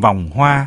vòng hoa.